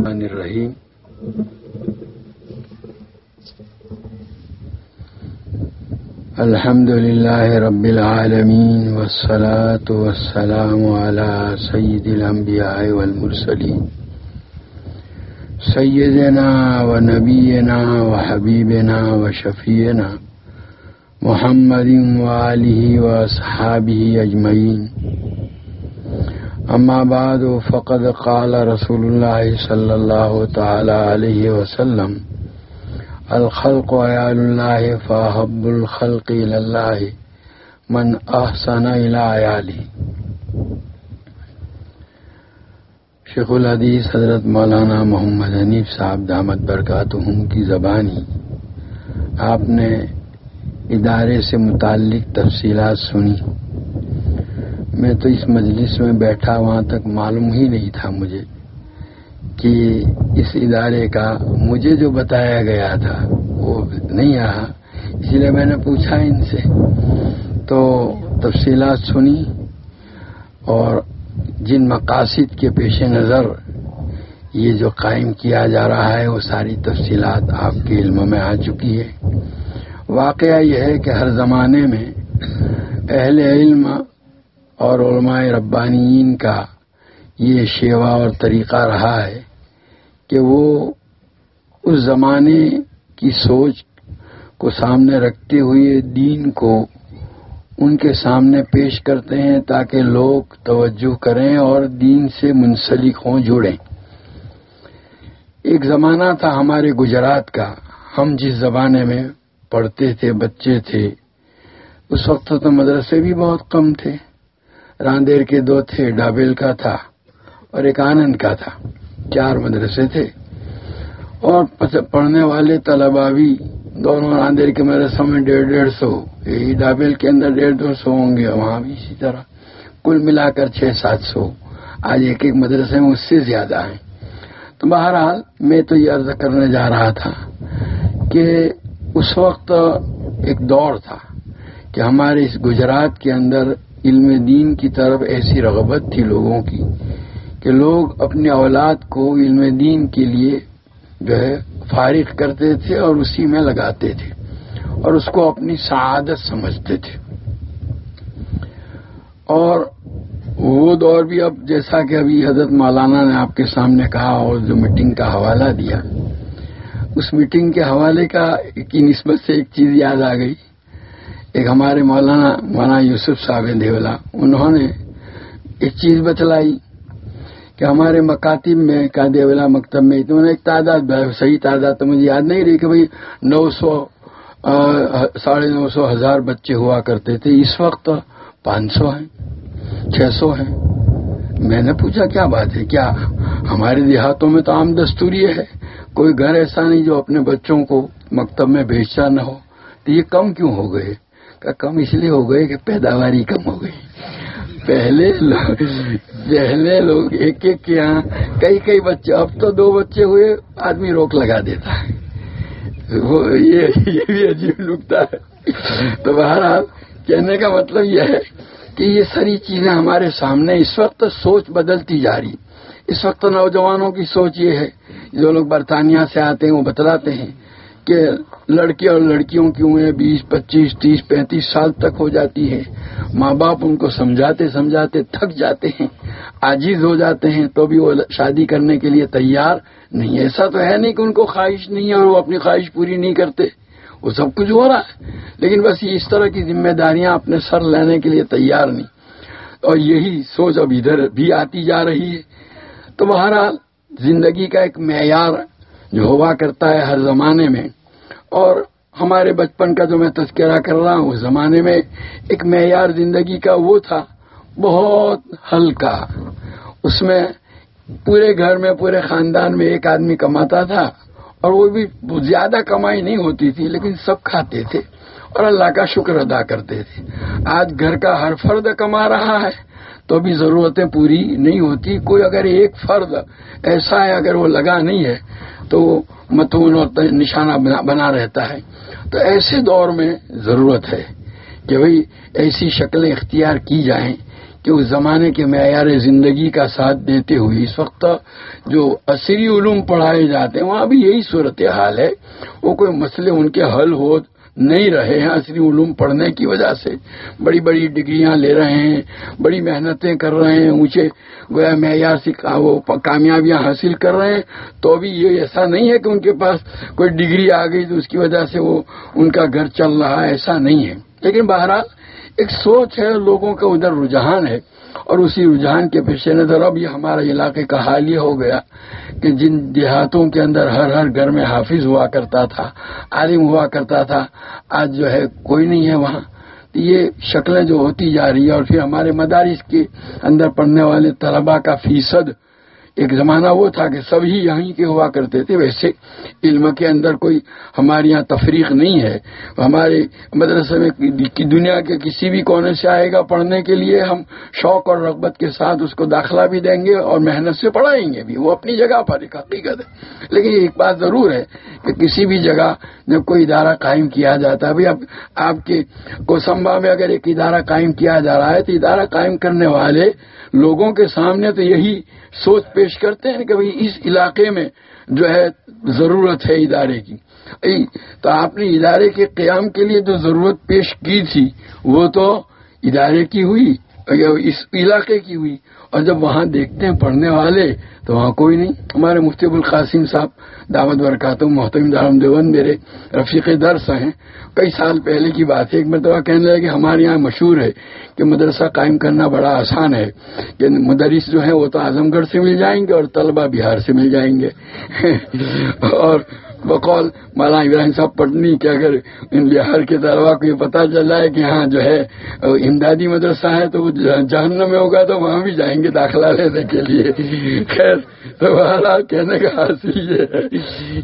الرحمن الرحیم الحمد لله رب العالمين والصلاة والسلام على سيد الأنبياء والمرسلين. سيدنا ونبينا وحبيبنا وشفينا محمد وآله وأصحابه أجمعين. أما بعد، فقد قال رسول الله صلى الله تعالى عليه وسلم، الخلق عیال اللہ فاحب الخلق اللہ من احسن عیالی شیخ الحدیث حضرت مولانا محمد حنیف صاحب دامت برکاتہم کی زبانی، آپ نے ادارے سے متعلق تفصیلات سنی۔ میں تو اس مجلس میں بیٹھا وہاں تک معلوم ہی نہیں تھا مجھے کہ اس ادارے کا مجھے جو بتایا گیا تھا وہ نہیں رہا اس لیے میں نے پوچھا ان سے۔ تو تفصیلات سنی اور جن مقاصد کے پیش نظر یہ جو قائم کیا جا رہا ہے وہ ساری تفصیلات آپ کے علم میں آ چکی ہے۔ واقعہ یہ ہے کہ ہر زمانے میں اہل علم اور علماء ربانیین کا یہ شیوا اور طریقہ رہا ہے کہ وہ اس زمانے کی سوچ کو سامنے رکھتے ہوئے دین کو ان کے سامنے پیش کرتے ہیں تاکہ لوگ توجہ کریں اور دین سے منسلک ہوں، جڑیں۔ ایک زمانہ تھا ہمارے گجرات کا۔ ہم جس زمانے میں پڑھتے تھے، بچے تھے، اس وقت تو مدرسے بھی بہت کم تھے۔ راندیر کے دو تھے، ڈابل کا تھا اور ایک آنند کا تھا۔ چار مدرسے تھے۔ اور پڑھنے والے طلبا بھی دونوں راندیر کے مدرسوں میں ڈیڑھ ڈیڑھ سو، یہی ڈابل کے اندر ڈیڑھ دو سو ہوں گے، وہاں بھی اسی طرح۔ کل ملا کر چھ سات سو۔ آج ایک ایک مدرسے میں اس سے زیادہ ہیں۔ تو بہرحال میں تو یہ عرض کرنے جا رہا تھا کہ اس وقت ایک دور تھا کہ ہمارے اس گجرات کے اندر علم دین کی طرف ایسی رغبت تھی لوگوں کی کہ لوگ اپنے اولاد کو علم دین کے لیے جو ہے فارغ کرتے تھے اور اسی میں لگاتے تھے اور اس کو اپنی سعادت سمجھتے تھے۔ اور وہ دور بھی اب جیسا کہ ابھی حضرت مولانا نے آپ کے سامنے کہا اور جو میٹنگ کا حوالہ دیا، اس میٹنگ کے حوالے کا کی نسبت سے ایک چیز یاد آ گئی۔ ایک ہمارے مولانا مولانا یوسف صاحب دیولا، انہوں نے ایک چیز بتلائی کہ ہمارے مکاتب میں کا دیولا مکتب میں انہوں نے ایک تعداد، صحیح تعداد تو مجھے یاد نہیں رہی کہ بھائی نو سو ساڑھے نو سو ہزار بچے ہوا کرتے تھے۔ اس وقت پانچ سو ہیں، چھ سو ہیں۔ میں نے پوچھا، کیا بات ہے؟ کیا ہمارے دیہاتوں میں تو عام دستوری ہے؟ کوئی گھر ایسا نہیں جو اپنے بچوں کو مکتب میں بھیجتا نہ ہو۔ تو یہ کم کیوں ہو گئے؟ کہ کم اس لیے ہو گئے کہ پیداواری کم ہو گئی۔ پہلے لوگ پہلے لوگ ایک ایک کے یہاں کئی کئی بچے اب تو دو بچے ہوئے، آدمی روک لگا دیتا ہے۔ یہ بھی عجیب لگتا ہے۔ تو بہرحال کہنے کا مطلب یہ ہے کہ یہ ساری چیزیں ہمارے سامنے اس وقت سوچ بدلتی جا رہی۔ اس وقت نوجوانوں کی سوچ یہ ہے۔ جو لوگ برطانیہ سے آتے ہیں، وہ بتلاتے ہیں کہ لڑکے اور لڑکیوں کی عمریں بیس، پچیس، تیس، پینتیس سال تک ہو جاتی ہے۔ ماں باپ ان کو سمجھاتے سمجھاتے تھک جاتے ہیں آجیز ہو جاتے ہیں، تو بھی وہ شادی کرنے کے لیے تیار نہیں ایسا تو ہے نہیں کہ ان کو خواہش نہیں ہے اور وہ اپنی خواہش پوری نہیں کرتے۔ وہ سب کچھ ہو رہا ہے۔ لیکن بس اس طرح کی ذمہ داریاں اپنے سر لینے کے لیے تیار نہیں۔ اور یہی سوچ اب ادھر بھی آتی جا رہی ہے۔ تو بہرحال زندگی کا ایک معیار جو ہوا کرتا ہے ہر زمانے میں اور ہمارے بچپن کا جو میں تذکرہ کر رہا ہوں، اس زمانے میں ایک معیار زندگی کا وہ تھا، بہت ہلکا۔ اس میں پورے گھر میں، پورے خاندان میں ایک آدمی کماتا تھا اور وہ بھی زیادہ کمائی نہیں ہوتی تھی، لیکن سب کھاتے تھے۔ اور اللہ کا شکر ادا کرتے تھے۔ آج گھر کا ہر فرد کما رہا ہے، تو بھی ضرورتیں پوری نہیں ہوتی۔ کوئی اگر ایک فرد ایسا ہے، اگر وہ لگا نہیں ہے، تو متون اور نشانہ بنا رہتا ہے۔ تو ایسے دور میں ضرورت ہے کہ بھئی ایسی شکلیں اختیار کی جائیں کہ اس زمانے کے معیار زندگی کا ساتھ دیتے ہوئے۔ اس وقت جو عصری علوم پڑھائے جاتے ہیں، وہاں بھی یہی صورت حال ہے۔ وہ کوئی مسئلے ان کے حل ہو نہیں رہے ہیں عصری علوم پڑھنے کی وجہ سے۔ بڑی بڑی ڈگریاں لے رہے ہیں، بڑی محنتیں کر رہے ہیں، اونچے گویا معیار سے وہ کامیابیاں حاصل کر رہے ہیں۔ تو ابھی یہ ایسا نہیں ہے کہ ان کے پاس کوئی ڈگری آ گئی تو اس کی وجہ سے وہ ان کا گھر چل رہا ایسا نہیں ہے۔ لیکن بہرحال ایک سوچ ہے، لوگوں کا ادھر رجحان ہے اور اسی رجحان کے پیش نظر، اب یہ ہمارے علاقے کا حال یہ ہو گیا کہ جن دیہاتوں کے اندر ہر ہر گھر میں حافظ ہوا کرتا تھا، عالم ہوا کرتا تھا، آج جو ہے کوئی نہیں ہے وہاں۔ یہ شکلیں جو ہوتی جا رہی ہے اور پھر ہمارے مدارس کے اندر پڑھنے والے طلباء کا فیصد ایک زمانہ وہ تھا کہ سبھی یہیں کے ہوا کرتے تھے، ویسے علم کے اندر کوئی ہمارے یہاں تفریق نہیں ہے۔ ہمارے مدرسے میں دنیا کے کسی بھی کونے سے آئے گا پڑھنے کے لیے ہم شوق اور رغبت کے ساتھ اس کو داخلہ بھی دیں گے اور محنت سے پڑھائیں گے بھی۔ وہ اپنی جگہ پر ایک حقیقت ہے۔ لیکن ایک بات ضرور ہے کہ کسی بھی جگہ جب کوئی ادارہ قائم کیا جاتا ہے اب آپ کے کوسمبا میں اگر ایک ادارہ قائم کیا جا رہا ہے تو ادارہ قائم کرنے والے لوگوں کے سامنے تو یہی سوچ پیش کرتے ہیں کہ بھائی اس علاقے میں جو ہے ضرورت ہے ادارے کی۔ تو آپ نے ادارے کے قیام کے لیے جو ضرورت پیش کی تھی، وہ تو ادارے کی ہوئی اس علاقے کی ہوئی۔ اور جب وہاں دیکھتے ہیں پڑھنے والے، تو وہاں کوئی نہیں۔ ہمارے مفتی القاسم صاحب دعوت برکات محتم دارم دیون میرے رفیق درس ہیں۔ کئی سال پہلے کی بات ہے، ایک مرتبہ کہنے لگے کہ ہمارے یہاں مشہور ہے کہ مدرسہ قائم کرنا بڑا آسان ہے، کہ مدرس جو ہیں وہ تو اعظم گڑھ سے مل جائیں گے اور طلبہ بہار سے مل جائیں گے۔ اور بقول، مولانا ابراہیم صاحب پٹنی کہ اگر بہار کے طلبا کو یہ پتا چل رہا ہے کہ ہاں جو ہے، امدادی مدرسہ ہے تو وہ جہنم میں ہوگا تو وہاں بھی جائیں گے داخلہ لینے کے لیے۔ خیر، تو بہرحال کہنے کا حاصل یہ ہے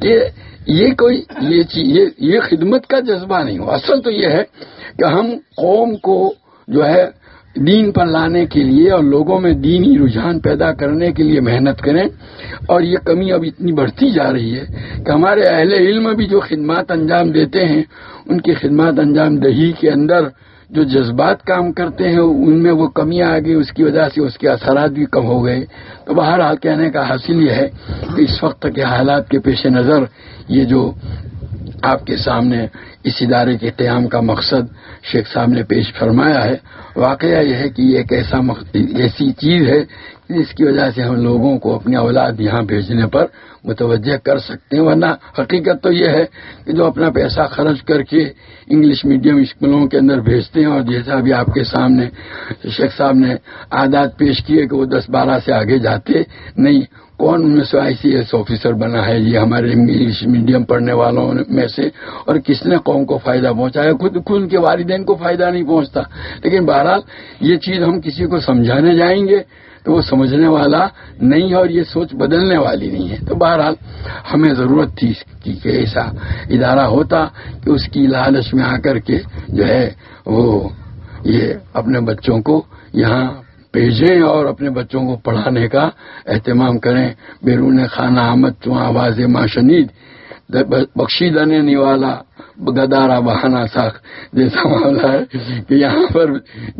کہ یہ کوئی، یہ چیز یہ خدمت کا جذبہ نہیں ہو اصل تو یہ ہے کہ ہم قوم کو جو ہے دین پر لانے کے لیے اور لوگوں میں دینی رجحان پیدا کرنے کے لیے محنت کریں اور یہ کمی اب اتنی بڑھتی جا رہی ہے کہ ہمارے اہل علم بھی جو خدمات انجام دیتے ہیں، ان کی خدمات انجام دہی کے اندر جو جذبات کام کرتے ہیں، ان میں وہ کمی آ گئی، اس کی وجہ سے اس کے اثرات بھی کم ہو گئے۔ تو بہرحال کہنے کا حاصل یہ ہے کہ اس وقت کے حالات کے پیش نظر یہ جو آپ کے سامنے اس ادارے کے قیام کا مقصد شیخ صاحب نے پیش فرمایا ہے۔ واقعہ یہ ہے کہ یہ ایک ایسا ایسی چیز ہے جس کی وجہ سے ہم لوگوں کو اپنی اولاد یہاں بھیجنے پر متوجہ کر سکتے ہیں۔ ورنہ حقیقت تو یہ ہے کہ جو اپنا پیسہ خرچ کر کے انگلش میڈیم اسکولوں کے اندر بھیجتے ہیں اور جیسا بھی آپ کے سامنے شیخ صاحب نے عادات پیش کیے کہ وہ دس بارہ سے آگے جاتے نہیں کون ان میں سے آئی سی ایس آفیسر بنا ہے؟ یہ ہمارے انگلش میڈیم پڑھنے والوں میں سے۔ اور کس نے قوم کو فائدہ پہنچایا؟ خود خود کے والدین کو فائدہ نہیں پہنچتا۔ لیکن بہرحال یہ چیز ہم کسی کو سمجھانے جائیں گے تو وہ سمجھنے والا نہیں ہے اور یہ سوچ بدلنے والی نہیں ہے۔ تو بہرحال ہمیں ضرورت تھی اس کی کہ ایسا ادارہ ہوتا کہ اس کی لالچ میں آ کر کے جو ہے وہ یہ اپنے بچوں کو یہاں بھیجیں اور اپنے بچوں کو پڑھانے کا اہتمام کریں۔ بیرون خانہ آمد چواں آواز ماشنید بخشی دنے نوالا گدارا بہانا ساخ جیسا معاملہ ہے کہ یہاں پر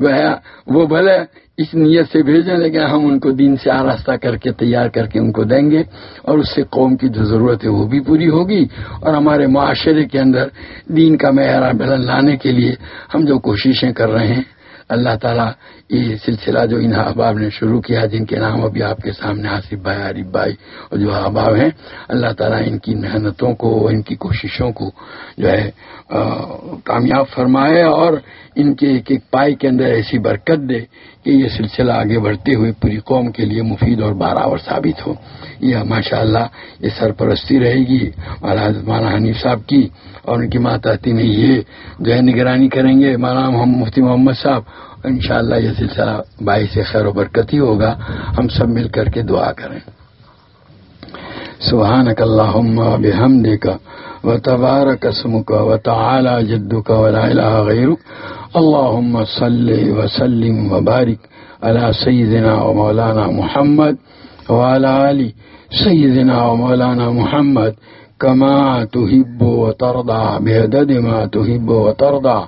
گویا وہ بھلے اس نیت سے بھیجیں، لیکن ہم ان کو دین سے آراستہ کر کے، تیار کر کے ان کو دیں گے۔ اور اس سے قوم کی جو ضرورت ہے وہ بھی پوری ہوگی۔ اور ہمارے معاشرے کے اندر دین کا معیار بلند لانے کے لیے ہم جو کوششیں کر رہے ہیں اللہ تعالیٰ یہ سلسلہ جو ان احباب نے شروع کیا، جن کے نام ابھی آپ کے سامنے آصف بھائی، عارف بھائی اور جو احباب ہیں، اللہ تعالیٰ ان کی محنتوں کو، ان کی کوششوں کو جو ہے کامیاب فرمائے اور ان کے ایک ایک پائی کے اندر ایسی برکت دے کہ یہ سلسلہ آگے بڑھتے ہوئے پوری قوم کے لیے مفید اور باراور ثابت ہو۔ یہ ماشاء اللہ یہ سرپرستی رہے گی۔ مولانا حنیف صاحب کی اور ان کی ماتاتی میں یہ جو ہے نگرانی کریں گے۔ مولانا مفتی محمد صاحب ان شاء اللہ یہ سلسلہ باعث خیر و برکتی ہوگا۔ ہم سب مل کر کے دعا کریں۔ سبحانك اللهم وبحمدك وتبارك اسمك وتعالى جدك ولا إله غيرك اللهم صل وسلم وبارك على سيدنا ومولانا محمد وعلى آل سيدنا ومولانا محمد كما تحب وترضى بعدد ما تحب وترضى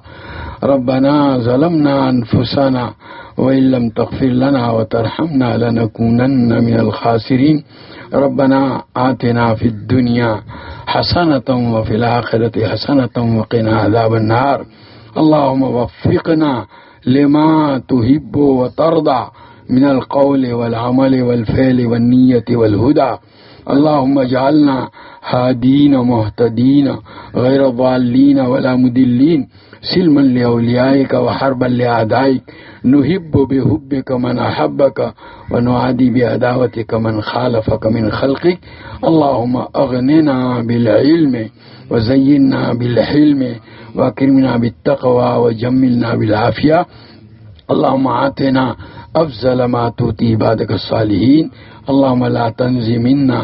ربنا ظلمنا أنفسنا وإن تغفر لنا وترحمنا لنكونن من الخاسرين. ربنا آتنا في الدنيا حسنة وفي الآخرة حسنة وقنا عذاب النار. اللهم وفقنا لما تحب وترضى من القول والعمل والفعل والنية والهدى. اللهم اجعلنا هادين مهتدين غير ضالين ولا مدلين. سلما لأوليائك وحربا لأعدائك. نحب بحبك من أحبك ونعادي بعداوتك من خالفك من خلقك. اللهم أغننا بالعلم وزينا بالحلم وأكرمنا بالتقوى وجملنا بالعافية. اللهم آتنا أفضل ما توتي عبادك الصالحين. اللهم لا تنزي منا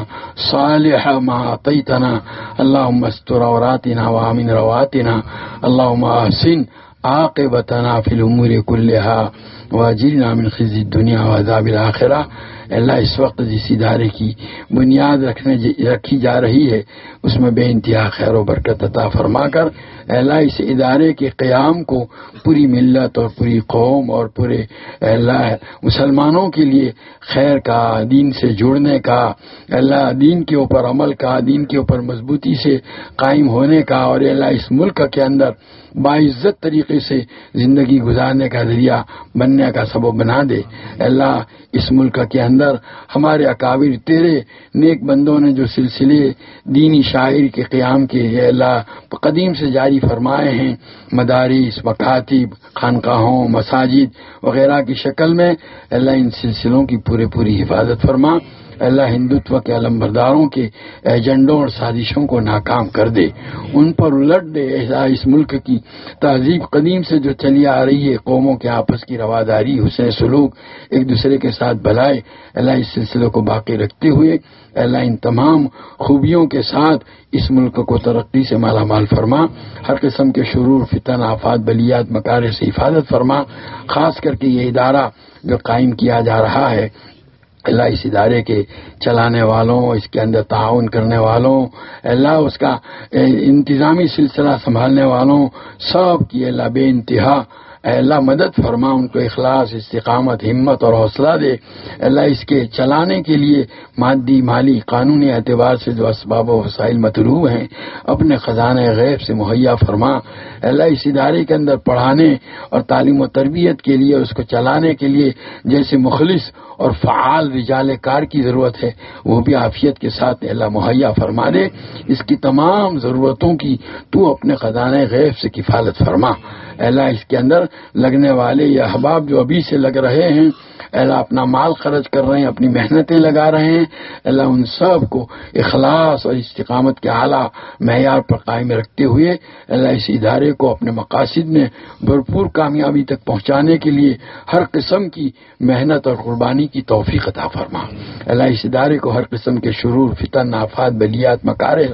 صالح ما أعطيتنا اللهم استر عوراتنا وامن رواتنا، اللهم أحسن عاقبتنا في الأمور كلها واجرنا من خزي الدنيا وعذاب الآخرة اللہ، اس وقت جس ادارے کی بنیاد رکھنے رکھی جا رہی ہے، اس میں بے انتہا خیر و برکت عطا فرما کر اللہ اس ادارے کے قیام کو پوری ملت اور پوری قوم اور پورے اللہ مسلمانوں کے لیے خیر کا دین سے جڑنے کا اللہ دین کے اوپر عمل کا، دین کے اوپر مضبوطی سے قائم ہونے کا اور اللہ اس ملک کے اندر باعزت طریقے سے زندگی گزارنے کا ذریعہ بننے کا سبب بنا دے۔ اللہ اس ملک کے اندر ہمارے اکابر تیرے نیک بندوں نے جو سلسلے دینی شاعر کے قیام کے اللہ قدیم سے جاری فرمائے ہیں، مدارس، مکاتب، خانقاہوں، مساجد وغیرہ کی شکل میں اللہ ان سلسلوں کی پورے پوری حفاظت فرما۔ اللہ ہندوتو کے علم برداروں کے ایجنڈوں اور سازشوں کو ناکام کر دے۔ ان پر الٹ دے۔ ایسا اس ملک کی تہذیب قدیم سے جو چلی آ رہی ہے۔ قوموں کے آپس کی رواداری، حسن سلوک ایک دوسرے کے ساتھ بلائے۔ اللہ اس سلسلے کو باقی رکھتے ہوئے اللہ ان تمام خوبیوں کے ساتھ اس ملک کو ترقی سے مالا مال فرما۔ ہر قسم کے شرور، فتن، آفات، بلیات، مکارے سے حفاظت فرما۔ خاص کر کے یہ ادارہ جو قائم کیا جا رہا ہے۔ اللہ اس ادارے کے چلانے والوں، اس کے اندر تعاون کرنے والوں، اللہ اس کا انتظامی سلسلہ سنبھالنے والوں، سب کی اللہ بے انتہا اللہ مدد فرما، ان کو اخلاص، استقامت، ہمت اور حوصلہ دے۔ اللہ اس کے چلانے کے لیے مادی، مالی قانونی اعتبار سے جو اسباب و وسائل مطلوب ہیں، اپنے خزانہ غیب سے مہیا فرما۔ اللہ اس ادارے کے اندر پڑھانے اور تعلیم و تربیت کے لیے، اس کو چلانے کے لیے جیسے مخلص اور فعال رجال کار کی ضرورت ہے، وہ بھی عافیت کے ساتھ اللہ مہیا فرما دے اس کی تمام ضرورتوں کی تو اپنے خزانہ غیب سے کفالت فرما۔ اللہ، اس کے اندر لگنے والے یہ احباب جو ابھی سے لگ رہے ہیں اللہ اپنا مال خرچ کر رہے ہیں، اپنی محنتیں لگا رہے ہیں۔ اللہ ان سب کو اخلاص اور استقامت کے اعلیٰ معیار پر قائم رکھتے ہوئے اللہ اس ادارے کو اپنے مقاصد میں بھرپور کامیابی تک پہنچانے کے لیے ہر قسم کی محنت اور قربانی کی توفیق عطا فرما۔ اللہ اس ادارے کو ہر قسم کے شرور، فتن، آفات، بلیات مکارے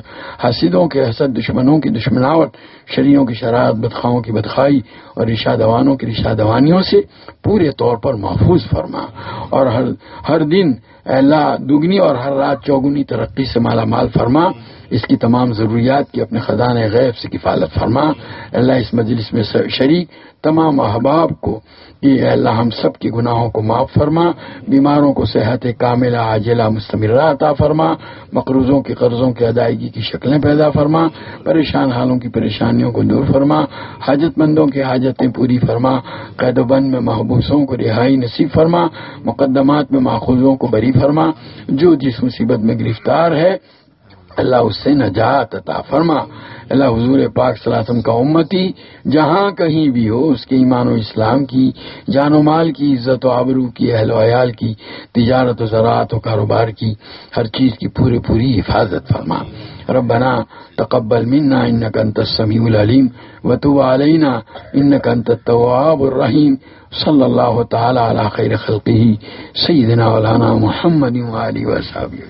حسدوں کے حسد، دشمنوں کی دشمناوٹ شریوں کی شرارت بدخواؤں کی بدخوائی اور رشا دوانوں کی رشا دوانیوں سے پورے طور پر محفوظ فرما۔ فرما اور ہر ہر دن اللہ دگنی اور ہر رات چوگنی ترقی سے مالا مال فرما، اس کی تمام ضروریات کی اپنے خزان غیب سے کفالت فرما۔ اللہ، اس مجلس میں شریک تمام احباب کو کہ اللہ، ہم سب کی گناہوں کو معاف فرما، بیماروں کو صحت کاملہ، عاجلہ، مستمرہ عطا فرما، مقروضوں کے قرضوں کی ادائیگی کی شکلیں پیدا فرما، پریشان حالوں کی پریشانیوں کو دور فرما، حاجت مندوں کی حاجتیں پوری فرما، قید و بند میں محبوسوں کو رہائی نصیب فرما، مقدمات میں ماخوذوں کو بری فرما، جو جس مصیبت میں گرفتار ہے، اللہ اس سے نجات عطا فرما۔ اللہ حضور پاک صلی اللہ علیہ وسلم کا امتی، جہاں کہیں بھی ہو، اس کے ایمان و اسلام کی، جان و مال کی، عزت و آبرو کی، اہل و عیال کی، تجارت و زراعت و کاروبار کی، ہر چیز کی پوری پوری حفاظت فرما۔ ربنا تقبل منا إنك أنت السميع العليم وتب علينا إنك أنت التواب الرحيم صلى الله تعالى على خير خلقه سيدنا مولانا محمد وآله وصحبه